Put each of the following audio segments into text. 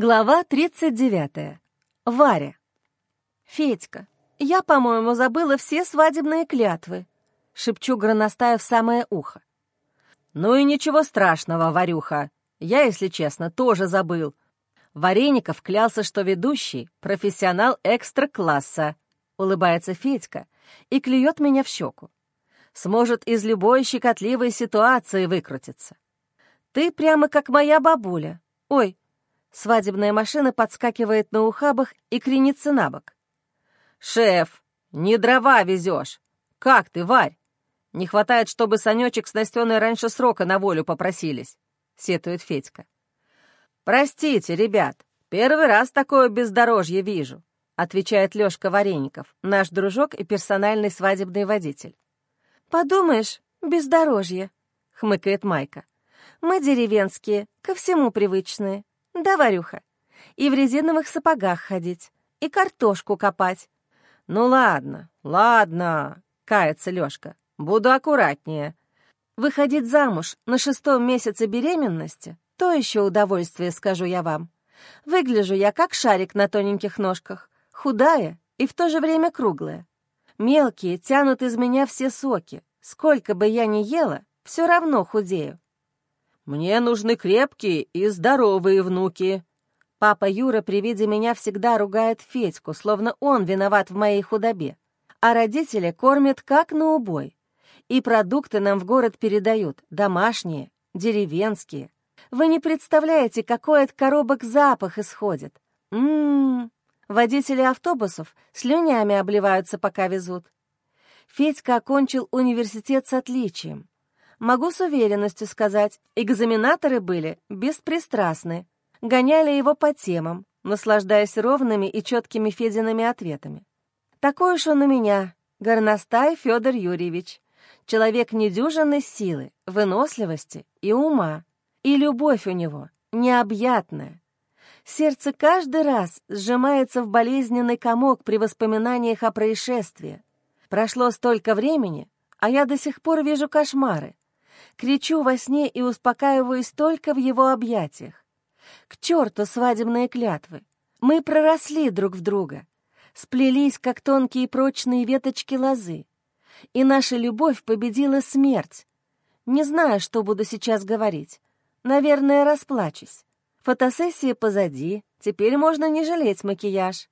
Глава 39. Варя. «Федька, я, по-моему, забыла все свадебные клятвы», — шепчу Граностая в самое ухо. «Ну и ничего страшного, Варюха. Я, если честно, тоже забыл. Вареников клялся, что ведущий — профессионал экстра-класса», — улыбается Федька и клюет меня в щеку. «Сможет из любой щекотливой ситуации выкрутиться». «Ты прямо как моя бабуля. Ой, Свадебная машина подскакивает на ухабах и кренится на бок. «Шеф, не дрова везешь! Как ты, Варь? Не хватает, чтобы Санечек с Настеной раньше срока на волю попросились», — сетует Федька. «Простите, ребят, первый раз такое бездорожье вижу», — отвечает Лёшка Вареников, наш дружок и персональный свадебный водитель. «Подумаешь, бездорожье», — хмыкает Майка. «Мы деревенские, ко всему привычные. Да, Варюха, и в резиновых сапогах ходить, и картошку копать. Ну ладно, ладно, кается Лёшка, буду аккуратнее. Выходить замуж на шестом месяце беременности — то еще удовольствие, скажу я вам. Выгляжу я как шарик на тоненьких ножках, худая и в то же время круглая. Мелкие тянут из меня все соки. Сколько бы я ни ела, все равно худею. «Мне нужны крепкие и здоровые внуки». Папа Юра при виде меня всегда ругает Федьку, словно он виноват в моей худобе. А родители кормят как на убой. И продукты нам в город передают, домашние, деревенские. Вы не представляете, какой от коробок запах исходит. Ммм, водители автобусов слюнями обливаются, пока везут. Федька окончил университет с отличием. Могу с уверенностью сказать, экзаменаторы были беспристрастны, гоняли его по темам, наслаждаясь ровными и четкими Федиными ответами. Такой уж он у меня, горностай Федор Юрьевич, человек недюжинной силы, выносливости и ума, и любовь у него необъятная. Сердце каждый раз сжимается в болезненный комок при воспоминаниях о происшествии. Прошло столько времени, а я до сих пор вижу кошмары, Кричу во сне и успокаиваюсь только в его объятиях. К черту свадебные клятвы! Мы проросли друг в друга, сплелись, как тонкие прочные веточки лозы. И наша любовь победила смерть. Не знаю, что буду сейчас говорить. Наверное, расплачусь. Фотосессия позади, теперь можно не жалеть макияж.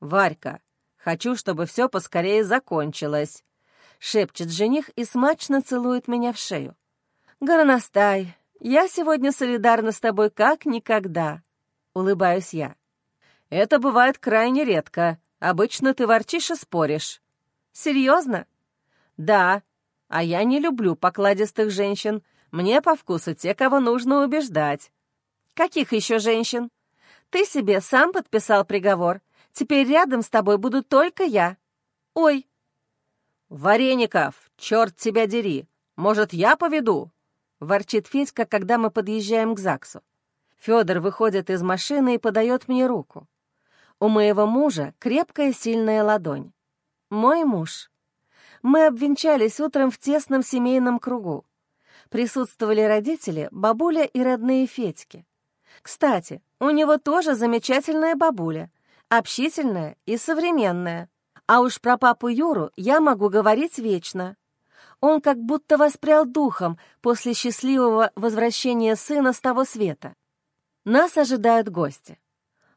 «Варька, хочу, чтобы все поскорее закончилось», — шепчет жених и смачно целует меня в шею. «Горностай, я сегодня солидарна с тобой как никогда», — улыбаюсь я. «Это бывает крайне редко. Обычно ты ворчишь и споришь». «Серьезно?» «Да. А я не люблю покладистых женщин. Мне по вкусу те, кого нужно убеждать». «Каких еще женщин? Ты себе сам подписал приговор. Теперь рядом с тобой буду только я. Ой!» «Вареников, черт тебя дери! Может, я поведу?» — ворчит Федька, когда мы подъезжаем к ЗАГСу. Федор выходит из машины и подает мне руку. У моего мужа крепкая сильная ладонь. Мой муж. Мы обвенчались утром в тесном семейном кругу. Присутствовали родители, бабуля и родные Федьки. Кстати, у него тоже замечательная бабуля, общительная и современная. А уж про папу Юру я могу говорить вечно. Он как будто воспрял духом после счастливого возвращения сына с того света. Нас ожидают гости.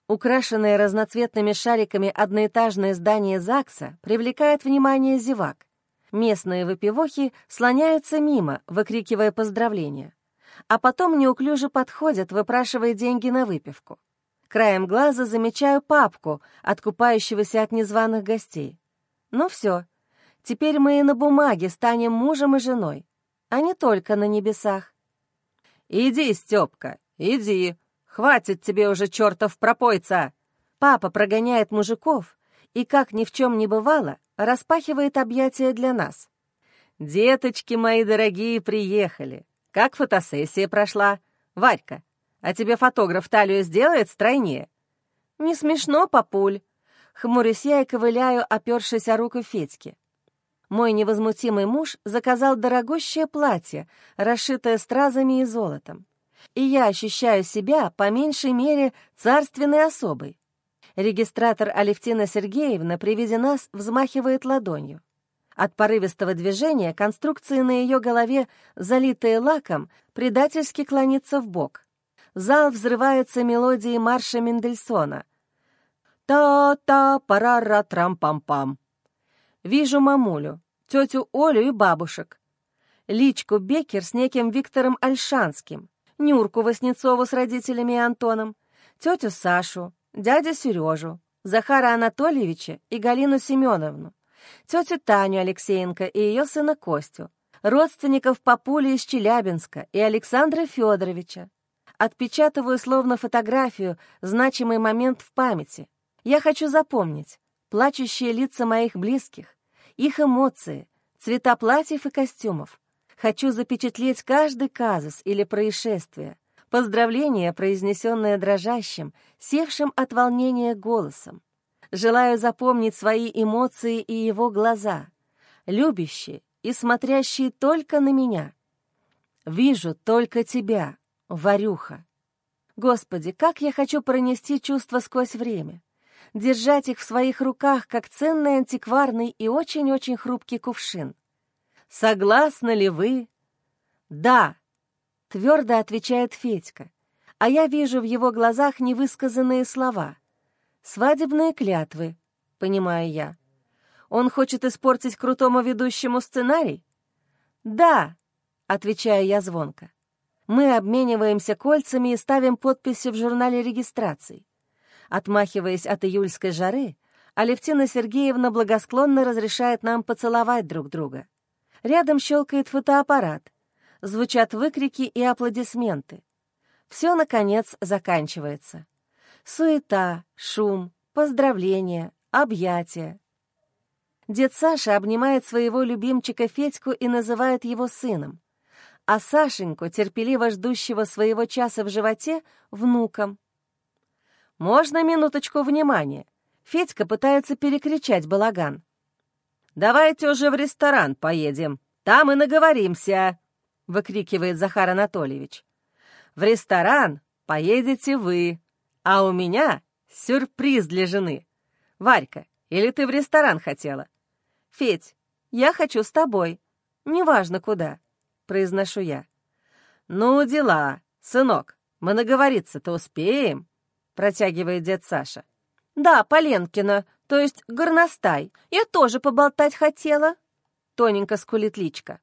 Украшенное разноцветными шариками одноэтажное здание ЗАГСа привлекает внимание зевак. Местные выпивохи слоняются мимо, выкрикивая поздравления. А потом неуклюже подходят, выпрашивая деньги на выпивку. Краем глаза замечаю папку, откупающегося от незваных гостей. Ну все, Теперь мы и на бумаге станем мужем и женой, а не только на небесах. «Иди, Степка, иди! Хватит тебе уже чертов пропойца!» Папа прогоняет мужиков и, как ни в чем не бывало, распахивает объятия для нас. «Деточки мои дорогие приехали! Как фотосессия прошла? Варька, а тебе фотограф талию сделает стройнее?» «Не смешно, папуль!» Хмурюсь я и ковыляю, опершись о руку Федьки. Мой невозмутимый муж заказал дорогущее платье, расшитое стразами и золотом. и я ощущаю себя, по меньшей мере, царственной особой. Регистратор Алевтина Сергеевна при виде нас взмахивает ладонью. От порывистого движения конструкции на ее голове, залитые лаком, предательски клонится в бок. Зал взрывается мелодией марша Мендельсона. «Та-та-парара-трам-пам-пам». Вижу мамулю, тетю Олю и бабушек. Личку Беккер с неким Виктором Альшанским, Нюрку Васнецову с родителями и Антоном, тетю Сашу, дядю Сережу, Захара Анатольевича и Галину Семеновну, тетю Таню Алексеенко и ее сына Костю, родственников Папули из Челябинска и Александра Федоровича. Отпечатываю словно фотографию значимый момент в памяти. Я хочу запомнить плачущие лица моих близких, их эмоции, цвета платьев и костюмов. Хочу запечатлеть каждый казус или происшествие, поздравление, произнесенное дрожащим, севшим от волнения голосом. Желаю запомнить свои эмоции и его глаза, любящие и смотрящие только на меня. Вижу только тебя, Варюха. Господи, как я хочу пронести чувства сквозь время, держать их в своих руках, как ценный антикварный и очень-очень хрупкий кувшин. Согласны ли вы? Да, твердо отвечает Федька, а я вижу в его глазах невысказанные слова — Свадебные клятвы, понимаю я. Он хочет испортить крутому ведущему сценарий? Да, отвечаю я звонко. Мы обмениваемся кольцами и ставим подписи в журнале регистрации. Отмахиваясь от июльской жары, Алевтина Сергеевна благосклонно разрешает нам поцеловать друг друга. Рядом щелкает фотоаппарат. Звучат выкрики и аплодисменты. Все, наконец, заканчивается. Суета, шум, поздравления, объятия. Дед Саша обнимает своего любимчика Федьку и называет его сыном, а Сашеньку, терпеливо ждущего своего часа в животе, внуком. «Можно минуточку внимания?» Федька пытается перекричать балаган. «Давайте уже в ресторан поедем, там и наговоримся!» — выкрикивает Захар Анатольевич. «В ресторан поедете вы, а у меня сюрприз для жены. Варька, или ты в ресторан хотела? Федь, я хочу с тобой. Неважно куда, произношу я. Ну, дела, сынок, мы наговориться-то успеем, протягивает дед Саша. Да, Поленкина, то есть горностай. Я тоже поболтать хотела. Тоненько скулит личка.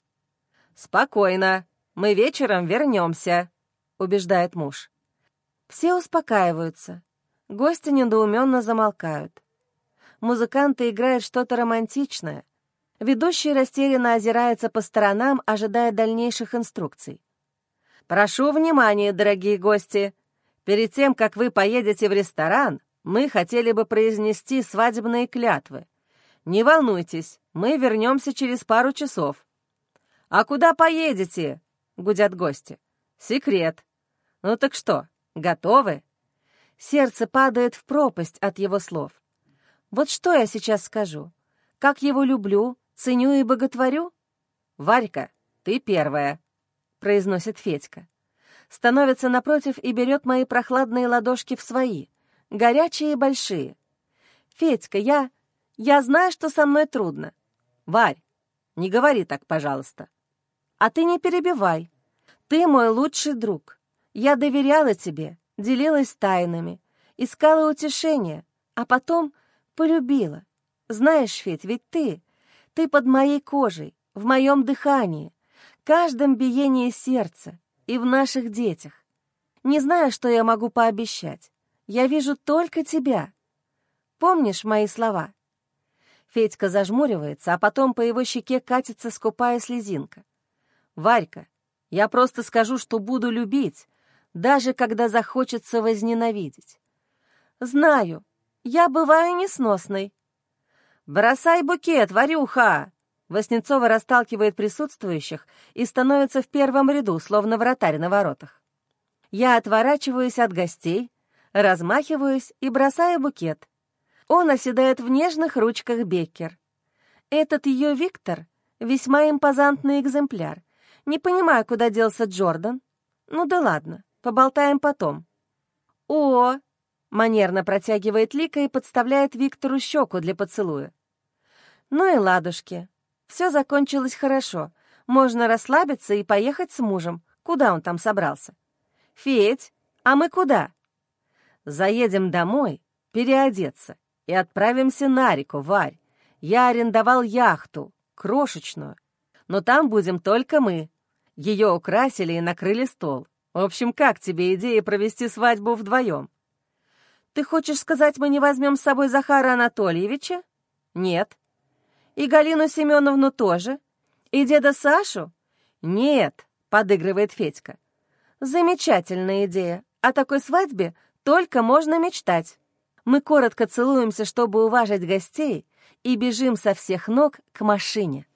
Спокойно, мы вечером вернемся, убеждает муж. Все успокаиваются. Гости недоуменно замолкают. Музыканты играют что-то романтичное. Ведущий растерянно озирается по сторонам, ожидая дальнейших инструкций. «Прошу внимания, дорогие гости! Перед тем, как вы поедете в ресторан, мы хотели бы произнести свадебные клятвы. Не волнуйтесь, мы вернемся через пару часов». «А куда поедете?» — гудят гости. «Секрет. Ну так что, Готовы?» Сердце падает в пропасть от его слов. Вот что я сейчас скажу? Как его люблю, ценю и боготворю? «Варька, ты первая», — произносит Федька. Становится напротив и берет мои прохладные ладошки в свои, горячие и большие. «Федька, я... я знаю, что со мной трудно. Варь, не говори так, пожалуйста. А ты не перебивай. Ты мой лучший друг. Я доверяла тебе, делилась тайнами, искала утешения, а потом полюбила. Знаешь, Федь, ведь ты, ты под моей кожей, в моем дыхании, каждом биении сердца и в наших детях. Не знаю, что я могу пообещать. Я вижу только тебя. Помнишь мои слова?» Федька зажмуривается, а потом по его щеке катится скупая слезинка. «Варька, я просто скажу, что буду любить, даже когда захочется возненавидеть. Знаю, я бываю несносной. «Бросай букет, Варюха!» Воснецова расталкивает присутствующих и становится в первом ряду, словно вратарь на воротах. Я отворачиваюсь от гостей, размахиваюсь и бросаю букет. Он оседает в нежных ручках Беккер. Этот ее Виктор — весьма импозантный экземпляр. Не понимаю, куда делся Джордан. Ну да ладно. Поболтаем потом». «О!» — манерно протягивает Лика и подставляет Виктору щеку для поцелуя. «Ну и ладушки. Все закончилось хорошо. Можно расслабиться и поехать с мужем. Куда он там собрался? Федь, а мы куда? Заедем домой, переодеться и отправимся на реку, Варь. Я арендовал яхту, крошечную. Но там будем только мы. Ее украсили и накрыли стол. В общем, как тебе идея провести свадьбу вдвоем? Ты хочешь сказать, мы не возьмем с собой Захара Анатольевича? Нет. И Галину Семеновну тоже? И деда Сашу? Нет, подыгрывает Федька. Замечательная идея. О такой свадьбе только можно мечтать. Мы коротко целуемся, чтобы уважить гостей, и бежим со всех ног к машине.